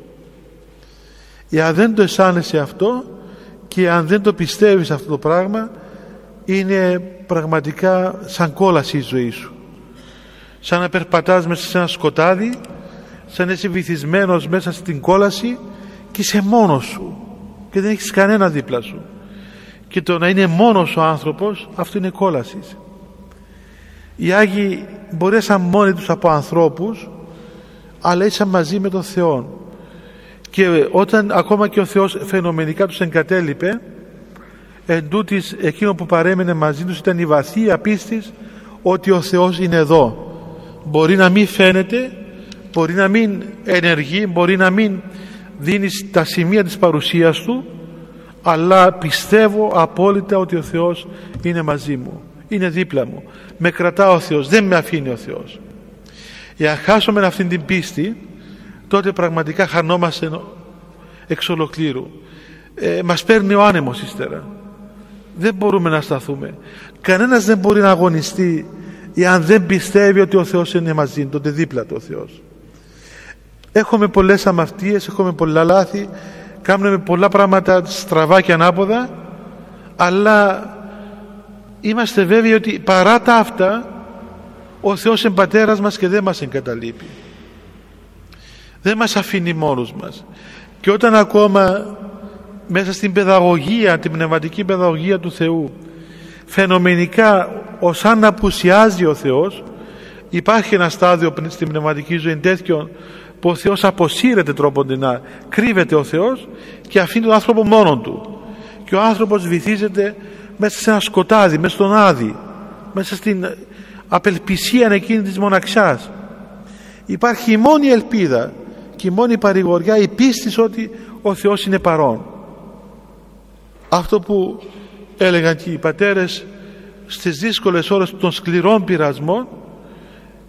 Εάν δεν το αισθάνεσαι αυτό και αν δεν το πιστεύεις αυτό το πράγμα είναι πραγματικά σαν κόλαση η ζωή σου. Σαν να περπατάς μέσα σε ένα σκοτάδι σαν να είσαι βυθισμένος μέσα στην κόλαση και είσαι μόνος σου και δεν έχεις κανένα δίπλα σου. Και το να είναι μόνος ο άνθρωπος αυτό είναι κόλασης. Οι Άγιοι μπορέσαν μόνοι τους από ανθρώπους αλλά ήσαν μαζί με τον Θεό και όταν ακόμα και ο Θεός φαινομενικά τους εγκατέλειπε εν τούτης, εκείνο που παρέμενε μαζί τους ήταν η βαθία πίστη ότι ο Θεός είναι εδώ. Μπορεί να μην φαίνεται μπορεί να μην ενεργεί μπορεί να μην δίνεις τα σημεία της παρουσίας Του αλλά πιστεύω απόλυτα ότι ο Θεός είναι μαζί μου είναι δίπλα μου. Με κρατά ο Θεός δεν με αφήνει ο Θεός. Εάν χάσουμε αυτή την πίστη τότε πραγματικά χανόμαστε εξ ολοκλήρου. Ε, μας παίρνει ο άνεμος ύστερα. Δεν μπορούμε να σταθούμε. Κανένας δεν μπορεί να αγωνιστεί εάν δεν πιστεύει ότι ο Θεός είναι μαζί τότε δίπλα του ο Θεός έχουμε πολλές αμαρτίες έχουμε πολλά λάθη κάνουμε πολλά πράγματα στραβά και ανάποδα αλλά είμαστε βέβαιοι ότι παρά τα αυτά ο Θεός είναι πατέρας μας και δεν μας εγκαταλείπει. Δεν μας αφήνει μόνους μας. Και όταν ακόμα μέσα στην παιδαγωγία την πνευματική παιδαγωγία του Θεού φαινομενικά ως αν απουσιάζει ο Θεός υπάρχει ένα στάδιο στην πνευματική ζωή τέτοιο που ο Θεός αποσύρεται τρόποντινά κρύβεται ο Θεός και αφήνει τον άνθρωπο μόνον του. Και ο άνθρωπος βυθίζεται μέσα σε ένα σκοτάδι, μέσα στον άδει μέσα στην απελπισία εκείνη της μοναξιάς. Υπάρχει η μόνη ελπίδα και η μόνη παρηγοριά η πίστη ότι ο Θεός είναι παρόν. Αυτό που έλεγαν και οι πατέρες στις δύσκολες ώρες των σκληρών πειρασμών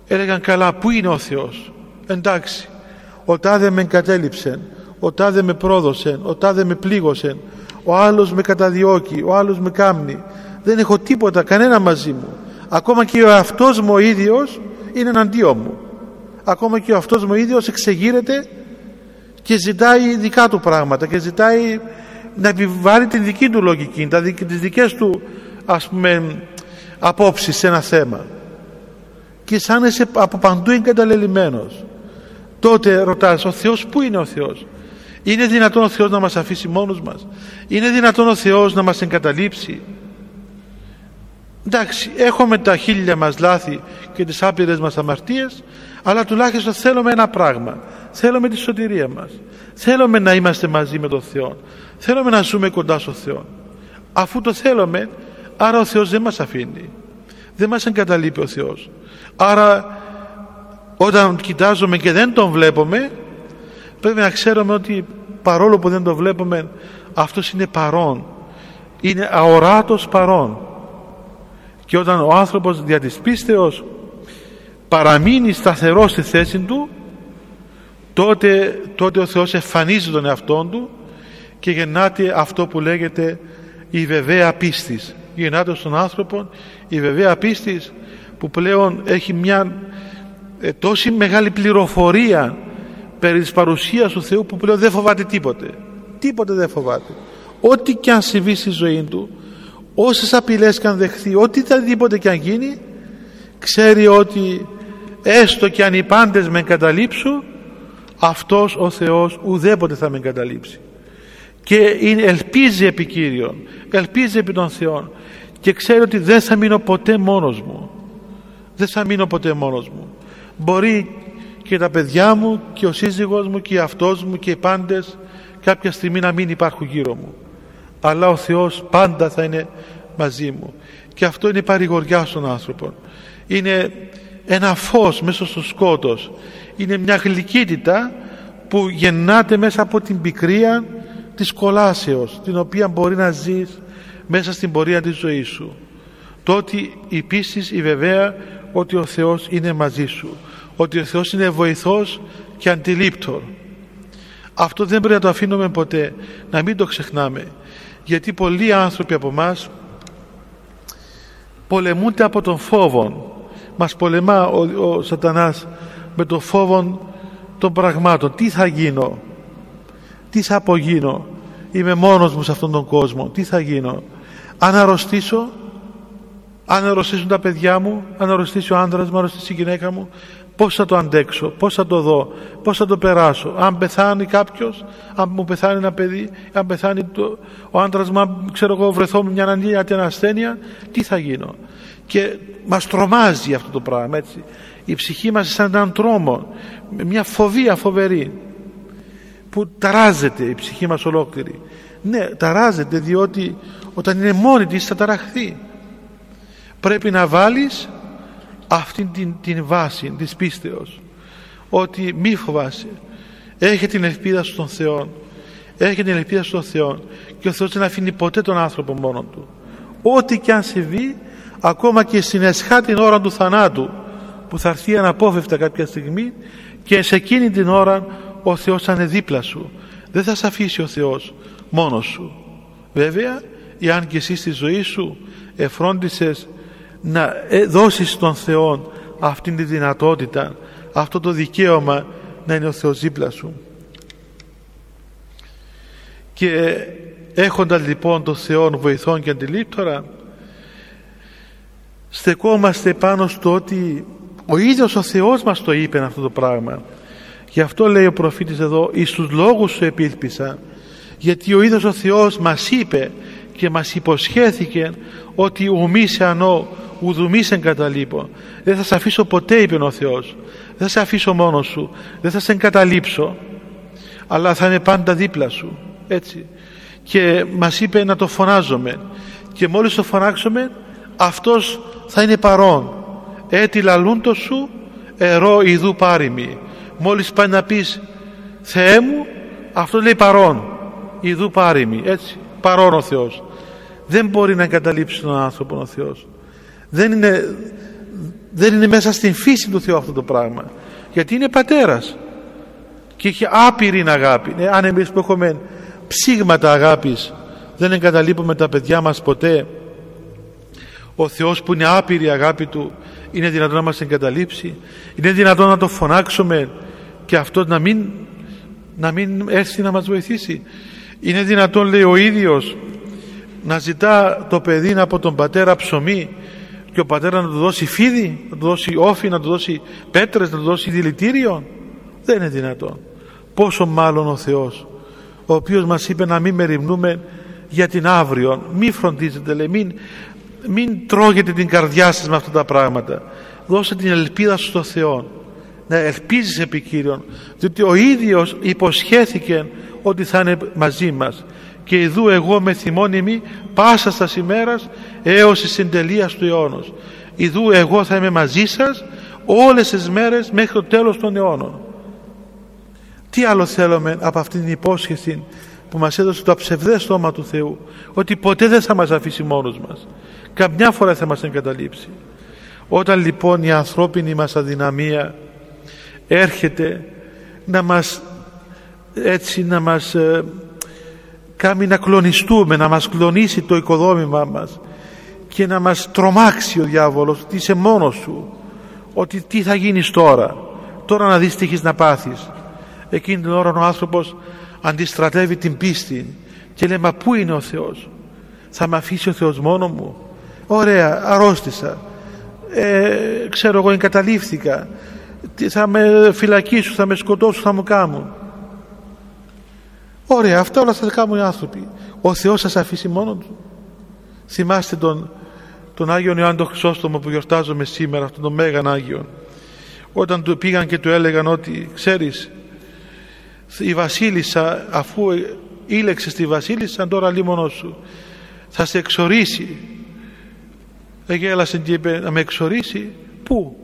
έλεγαν καλά πού είναι ο Θεός; Εντάξει ο τάδε με εγκατέλειψε ο τάδε με πρόδωσε ο τάδε με πλήγωσε ο άλλος με καταδιώκει ο άλλος με κάμνει. Δεν έχω τίποτα κανένα μαζί μου. Ακόμα και ο αυτός μου ο ίδιος είναι εναντίον μου. Ακόμα και ο αυτός μου ο ίδιος εξεγείρεται και ζητάει δικά του πράγματα και ζητάει να επιβάλλει την δική του λογική τις δικές του ας πούμε απόψεις σε ένα θέμα. Και σαν είσαι από παντού εγκαταλελειμμένος τότε ρωτάς ο Θεός πού είναι ο Θεός; Είναι δυνατόν ο Θεός να μας αφήσει μόνος μας; Είναι δυνατόν ο Θεός να μας εγκαταλείψει; Εντάξει έχουμε τα χίλια μας λάθη και τις άπειρες μας αμαρτίες αλλά τουλάχιστον θέλουμε ένα πράγμα. Θέλουμε τη σωτηρία μας. Θέλουμε να είμαστε μαζί με τον Θεό. Θέλουμε να ζούμε κοντά στον Θεό. Αφού το θέλουμε άρα ο Θεός δεν μας αφήνει. Δεν μας εγκαταλείπει ο Θεός. Άρα όταν κοιτάζουμε και δεν τον βλέπουμε πρέπει να ξέρουμε ότι παρόλο που δεν τον βλέπουμε αυτός είναι παρόν. Είναι αοράτος παρόν. Και όταν ο άνθρωπος δια της πίστεως παραμείνει σταθερός στη θέση του τότε, τότε ο Θεός εμφανίζει τον εαυτό του και γεννάται αυτό που λέγεται η βεβαία πίστης. Γεννάται στον άνθρωπο η βεβαία πίστης που πλέον έχει μια ε, τόση μεγάλη πληροφορία περί της παρουσίας του Θεού που πλέον δεν φοβάται τίποτε. Τίποτε δεν φοβάται. Ό,τι και αν συμβεί στη ζωή του όσες απειλές και αν δεχθεί οτιδήποτε και αν γίνει ξέρει ότι έστω και αν οι πάντες με εγκαταλείψουν αυτός ο Θεός ουδέποτε θα με εγκαταλείψει και είναι, ελπίζει επί Κύριον ελπίζει επί των Θεών και ξέρει ότι δεν θα μείνω ποτέ μόνος μου. Δεν θα μείνω ποτέ μόνος μου μπορεί και τα παιδιά μου και ο σύζυγός μου και αυτός μου και οι πάντες κάποια στιγμή να μην υπάρχουν γύρω μου. Αλλά ο Θεός πάντα θα είναι μαζί μου. Και αυτό είναι η παρηγοριά στον άνθρωπο. Είναι ένα φως μέσα στο σκότος. Είναι μια γλυκύτητα που γεννάται μέσα από την πικρία της κολάσεως την οποία μπορεί να ζεις μέσα στην πορεία της ζωής σου. Το ότι η πίστη η βεβαία ότι ο Θεός είναι μαζί σου ότι ο Θεός είναι βοηθός και αντιλήπτορ αυτό δεν πρέπει να το αφήνουμε ποτέ να μην το ξεχνάμε γιατί πολλοί άνθρωποι από εμάς πολεμούνται από τον φόβο μας πολεμά ο, ο σατανάς με τον φόβο των πραγμάτων. Τι θα γίνω; Τι θα απογίνω; Είμαι μόνος μου σε αυτόν τον κόσμο. Τι θα γίνω; Αν αρρωστήσω αν αρρωστήσουν τα παιδιά μου αν αρρωστήσει ο άντρας μου αρρωστήσει η γυναίκα μου πώς θα το αντέξω, πώς θα το δω, πώς θα το περάσω. Αν πεθάνει κάποιος, αν μου πεθάνει ένα παιδί, αν πεθάνει το, ο άντρας μου, ξέρω εγώ, βρεθώ με μια αναντία την ασθένεια, τι θα γίνω. Και μας τρομάζει αυτό το πράγμα, έτσι. Η ψυχή μας σαν έναν τρόμο, μια φοβία φοβερή, που ταράζεται η ψυχή μας ολόκληρη. Ναι, ταράζεται διότι όταν είναι μόνη της θα ταραχθεί. Πρέπει να βάλεις αυτή την, την βάση της πίστεως ότι μη φοβάσαι. Έχει την ελπίδα στον Θεό έχει την ελπίδα στον Θεό και ο Θεός δεν αφήνει ποτέ τον άνθρωπο μόνο του. Ό,τι και αν συμβεί ακόμα και στην εσχά την ώρα του θανάτου που θα έρθει αναπόφευκτα κάποια στιγμή και σε εκείνη την ώρα ο Θεός θα είναι δίπλα σου. Δεν θα σε αφήσει ο Θεός μόνος σου. Βέβαια εάν και εσύ στη ζωή σου εφρόντισες να ε, δώσεις στον Θεό αυτήν τη δυνατότητα αυτό το δικαίωμα να είναι ο Θεός δίπλα σου. Και έχοντας λοιπόν τον Θεό βοηθών και αντιλήπτωρα στεκόμαστε πάνω στο ότι ο ίδιος ο Θεός μας το είπε αυτό το πράγμα. Γι' αυτό λέει ο προφήτης εδώ εις τους λόγους σου επίλπισα γιατί ο ίδιος ο Θεός μας είπε και μας υποσχέθηκε ότι ουμή ανώ ουδουμή σε εγκαταλείπω δεν θα σε αφήσω ποτέ είπε ο Θεός. Δεν θα σε αφήσω μόνος σου. Δεν θα σε εγκαταλείψω. Αλλά θα είναι πάντα δίπλα σου. Έτσι. Και μας είπε να το φωνάζουμε και μόλις το φωνάξουμε αυτός θα είναι παρόν. Έτι λαλούντο σου ερώ ιδού πάρημι μόλις πάει να πεις Θεέ μου αυτός λέει παρόν. Ιδού πάρημι έτσι. Παρόν ο Θεός. Δεν μπορεί να εγκαταλείψει τον άνθρωπο ο Θεός δεν είναι δεν είναι μέσα στην φύση του Θεού αυτό το πράγμα. Γιατί είναι πατέρας. Και έχει άπειρη αγάπη. Ναι, αν εμείς που έχουμε ψήγματα αγάπης δεν εγκαταλείπουμε τα παιδιά μας ποτέ ο Θεός που είναι άπειρη αγάπη Του είναι δυνατόν να μας εγκαταλείψει είναι δυνατόν να το φωνάξουμε και αυτό να μην, να μην έρθει να μας βοηθήσει. Είναι δυνατόν λέει ο ίδιος να ζητά το παιδί από τον πατέρα ψωμί και ο πατέρας να του δώσει φίδι, να του δώσει όφη, να του δώσει πέτρες, να του δώσει δηλητήριο. Δεν είναι δυνατόν. Πόσο μάλλον ο Θεός, ο οποίος μας είπε να μην μεριμνούμε για την αύριο. Μη φροντίζετε, λέει, μην, μην τρώγετε την καρδιά σας με αυτά τα πράγματα. Δώσε την ελπίδα σου στο Θεό. Να ελπίζεις επί Κύριον, διότι ο ίδιος υποσχέθηκε ότι θα είναι μαζί μας και ειδού εγώ με θυμώνυμη πάσα στα ημέρας έως η συντελεία του αιώνος. Ειδού εγώ θα είμαι μαζί σας όλες τις μέρες μέχρι το τέλος των αιώνων. Τι άλλο θέλουμε από αυτήν την υπόσχεση που μας έδωσε το αψευδέ στόμα του Θεού ότι ποτέ δεν θα μας αφήσει μόνος μας. Καμιά φορά θα μας εγκαταλείψει. Όταν λοιπόν η ανθρώπινη μας αδυναμία έρχεται να μας έτσι να μας ε, κάνει να κλονιστούμε, να μας κλονίσει το οικοδόμημά μας και να μας τρομάξει ο διάβολος ότι είσαι μόνος σου ότι τι θα γίνεις τώρα. Τώρα να δεις τι έχεις να πάθεις. Εκείνη την ώρα ο άνθρωπος αντιστρατεύει την πίστη και λέει μα πού είναι ο Θεός; Θα με αφήσει ο Θεός μόνο μου; Ωραία αρρώστησα. Ε, ξέρω εγώ εγκαταλείφθηκα. Θα με φυλακίσουν θα με σκοτώσουν θα μου κάνουν Ωραία, αυτά όλα θα τα κάνουν οι άνθρωποι. Ο Θεός σας αφήσει μόνος του. Θυμάστε τον, τον Άγιον Ιωάννη τον Χρυσόστομο που γιορτάζουμε σήμερα, αυτόν τον Μέγαν Άγιον. Όταν του πήγαν και του έλεγαν ότι, ξέρεις, η Βασίλισσα, αφού ήλεξες στη Βασίλισσα, τώρα λίμωνο σου, θα σε εξορίσει. Εγέλασε και είπε, να με εξορίσει, πού,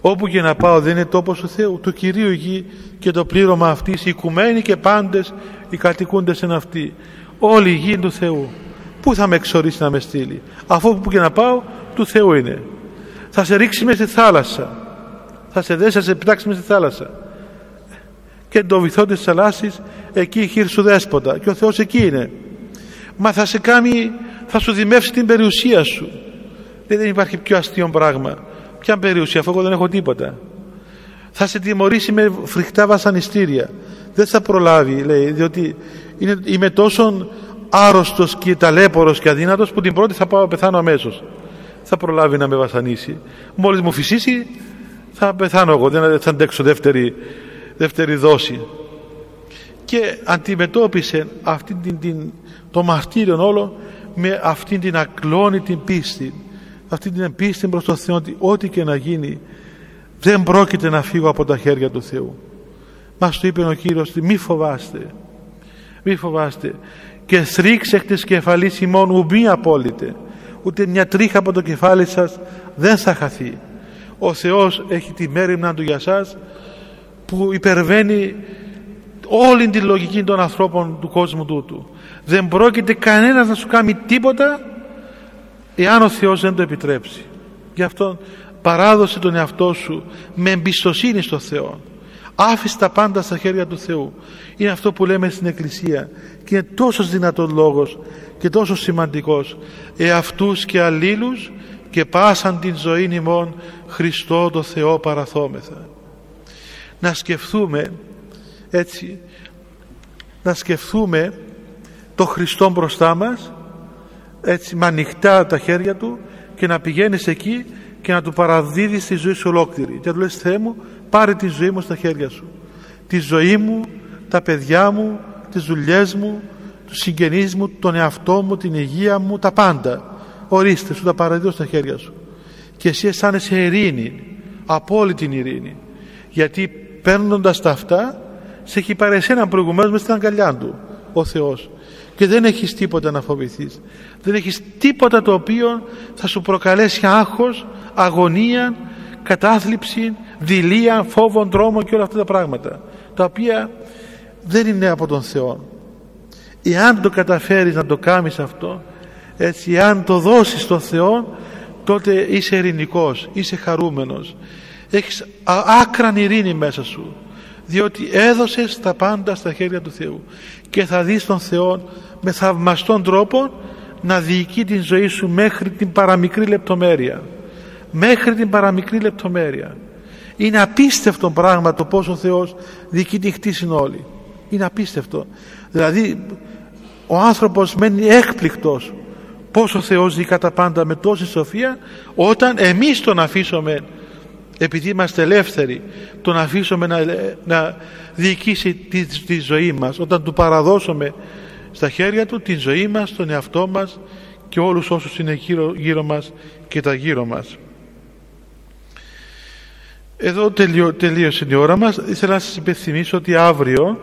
Όπου και να πάω δεν είναι τόπος του Θεού, του Κυρίου γη και το πλήρωμα αυτής, οι οικουμένοι και πάντες οι κατοικούντες εν αυτή. Όλη η γη του Θεού. Πού θα με εξορίσεις να με στείλει; Αφού όπου και να πάω, του Θεού είναι. Θα σε ρίξει μέσα στη θάλασσα. Θα σε δέσει, θα σε πετάξει μέσα στη θάλασσα. Και το βυθό της θαλάσσης, εκεί η χείρ σου δέσποτα. Και ο Θεός εκεί είναι. Μα θα σε κάνει, θα σου δημεύσει την περιουσία σου. Δεν υπάρχει πιο αστείο πράγμα Ποια περιουσία, αφού εγώ δεν έχω τίποτα. Θα σε τιμωρήσει με φρικτά βασανιστήρια. Δεν θα προλάβει, λέει, διότι είναι, είμαι τόσο άρρωστος και ταλέπορος και αδύνατος που την πρώτη θα πάω πεθάνω αμέσως. Θα προλάβει να με βασανίσει. Μόλις μου φυσήσει θα πεθάνω εγώ, δεν θα αντέξω δεύτερη, δεύτερη δόση. Και αντιμετώπισε αυτή την, την, το μαρτύριο όλο με αυτή την ακλόνητη πίστη αυτή την πίστη προς τον Θεό ότι ό,τι και να γίνει δεν πρόκειται να φύγω από τα χέρια του Θεού μας το είπε ο Κύριος μη φοβάστε μη φοβάστε και θρήξε εκ της κεφαλής ημών ουμπή απόλυτε. Ούτε μια τρίχα από το κεφάλι σας δεν θα χαθεί. Ο Θεός έχει τη μέρημνα του για σας που υπερβαίνει όλη τη λογική των ανθρώπων του κόσμου τούτου. Δεν πρόκειται κανένας να σου κάνει τίποτα εάν ο Θεός δεν το επιτρέψει. Γι' αυτό παράδοσε τον εαυτό σου με εμπιστοσύνη στο Θεό άφησε τα πάντα στα χέρια του Θεού. Είναι αυτό που λέμε στην Εκκλησία. Και είναι τόσος δυνατόν λόγος και τόσος σημαντικός. Εαυτούς και αλλήλους και πάσαν την ζωή ημών Χριστό το Θεό παραθόμεθα. Να σκεφτούμε έτσι να σκεφτούμε το Χριστό μπροστά μας έτσι με ανοιχτά τα χέρια του και να πηγαίνεις εκεί και να του παραδίδεις τη ζωή σου ολόκληρη. Και να του λες Θεέ μου πάρε τη ζωή μου στα χέρια σου. Τη ζωή μου, τα παιδιά μου τις δουλειές μου τους συγγενείς μου, τον εαυτό μου την υγεία μου, τα πάντα. Ορίστε σου τα παραδίδω στα χέρια σου. Και εσύ αισθάνεσαι ειρήνη απόλυτη ειρήνη. Γιατί παίρνοντας τα αυτά σε έχει πάρει εσένα προηγουμένως μες στην αγκαλιά του ο Θεός. Και δεν έχεις τίποτα να φοβηθείς. Δεν έχεις τίποτα το οποίο θα σου προκαλέσει άγχος αγωνία, κατάθλιψη δηλία, φόβο, τρόμο και όλα αυτά τα πράγματα τα οποία δεν είναι από τον Θεό. Εάν το καταφέρεις να το κάνεις αυτό έτσι εάν το δώσεις στον Θεό τότε είσαι ειρηνικός, είσαι χαρούμενος. Έχεις άκραν ειρήνη μέσα σου διότι έδωσες τα πάντα στα χέρια του Θεού και θα δεις τον Θεό με θαυμαστόν τρόπο να διοικεί την ζωή σου μέχρι την παραμικρή λεπτομέρεια. Μέχρι την παραμικρή λεπτομέρεια είναι απίστευτο πράγμα το πόσο ο Θεός διοικεί τη χτίση όλη. Είναι απίστευτο. Δηλαδή ο άνθρωπος μένει έκπληκτος πόσο ο Θεός διοικεί τα πάντα με τόση σοφία όταν εμείς τον αφήσουμε επειδή είμαστε ελεύθεροι τον αφήσουμε να, να διοικήσει τη, τη ζωή μας. Όταν του παραδώσουμε στα χέρια του τη ζωή μας, τον εαυτό μας και όλους όσους είναι γύρω, γύρω μας και τα γύρω μας. Εδώ τελείωσε η ώρα μας. Ήθελα να σας υπενθυμίσω ότι αύριο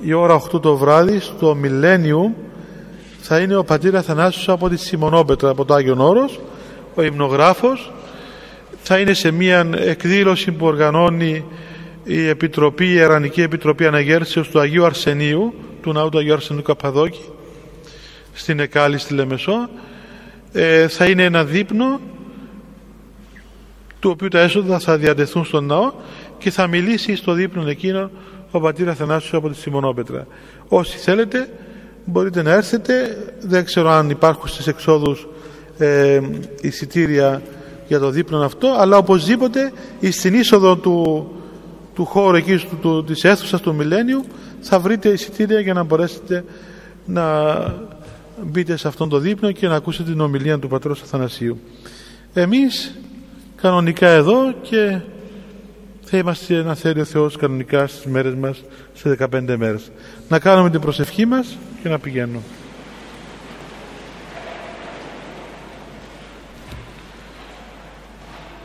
η ώρα 8 το βράδυ στο Μιλένιου θα είναι ο πατήρ Αθανάσιος από τη Σιμονόπετρα από το Άγιον Όρος ο υμνογράφος. Θα είναι σε μια εκδήλωση που οργανώνει η Επιτροπή, η Ιερανική Επιτροπή Αναγέρσεως του Αγίου Αρσενίου του Ναού του Αγίου Αρσενίου Καπαδόκη στην Εκάλη στη Λεμεσό. Ε, θα είναι ένα δείπνο του οποίου τα έσοδα θα διατεθούν στον ναό και θα μιλήσει στο δείπνο εκείνο ο πατήρ Αθανάσιος από τη Σιμονόπετρα. Όσοι θέλετε μπορείτε να έρθετε, δεν ξέρω αν υπάρχουν στις εξόδους ε, εισιτήρια για το δείπνο αυτό, αλλά οπωσδήποτε στην είσοδο του, του χώρου εκεί του, του, της αίθουσας του Μιλένιου θα βρείτε εισιτήρια για να μπορέσετε να μπείτε σε αυτόν το δείπνο και να ακούσετε την ομιλία του Πατρός Αθανασίου. Εμείς κανονικά εδώ και θα είμαστε να θέλει ο Θεός κανονικά στις μέρες μας σε 15 μέρες. Να κάνουμε την προσευχή μας και να πηγαίνουμε.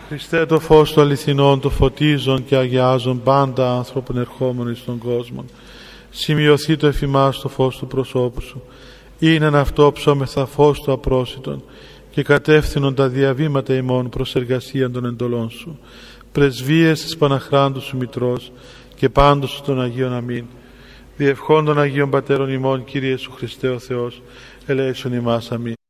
Χριστέ το φως του αληθινών, το φωτίζον και αγιάζον πάντα άνθρωπον ερχόμενοι στον κόσμο. Σημειωθεί το εφημάς το φως του προσώπου σου. Είναι αυτό ψώμεθα φως του απρόσιτον και κατεύθυνον τα διαβήματα ημών προς εργασία των εντολών σου. Πρεσβείες της Παναχράντου σου Μητρός και πάντως σου των Αγίων Αμήν. Διευχών των Αγίων Πατέρων ημών Κύριε Σου Χριστέ ο Θεός, ελέησον ημάς αμήν.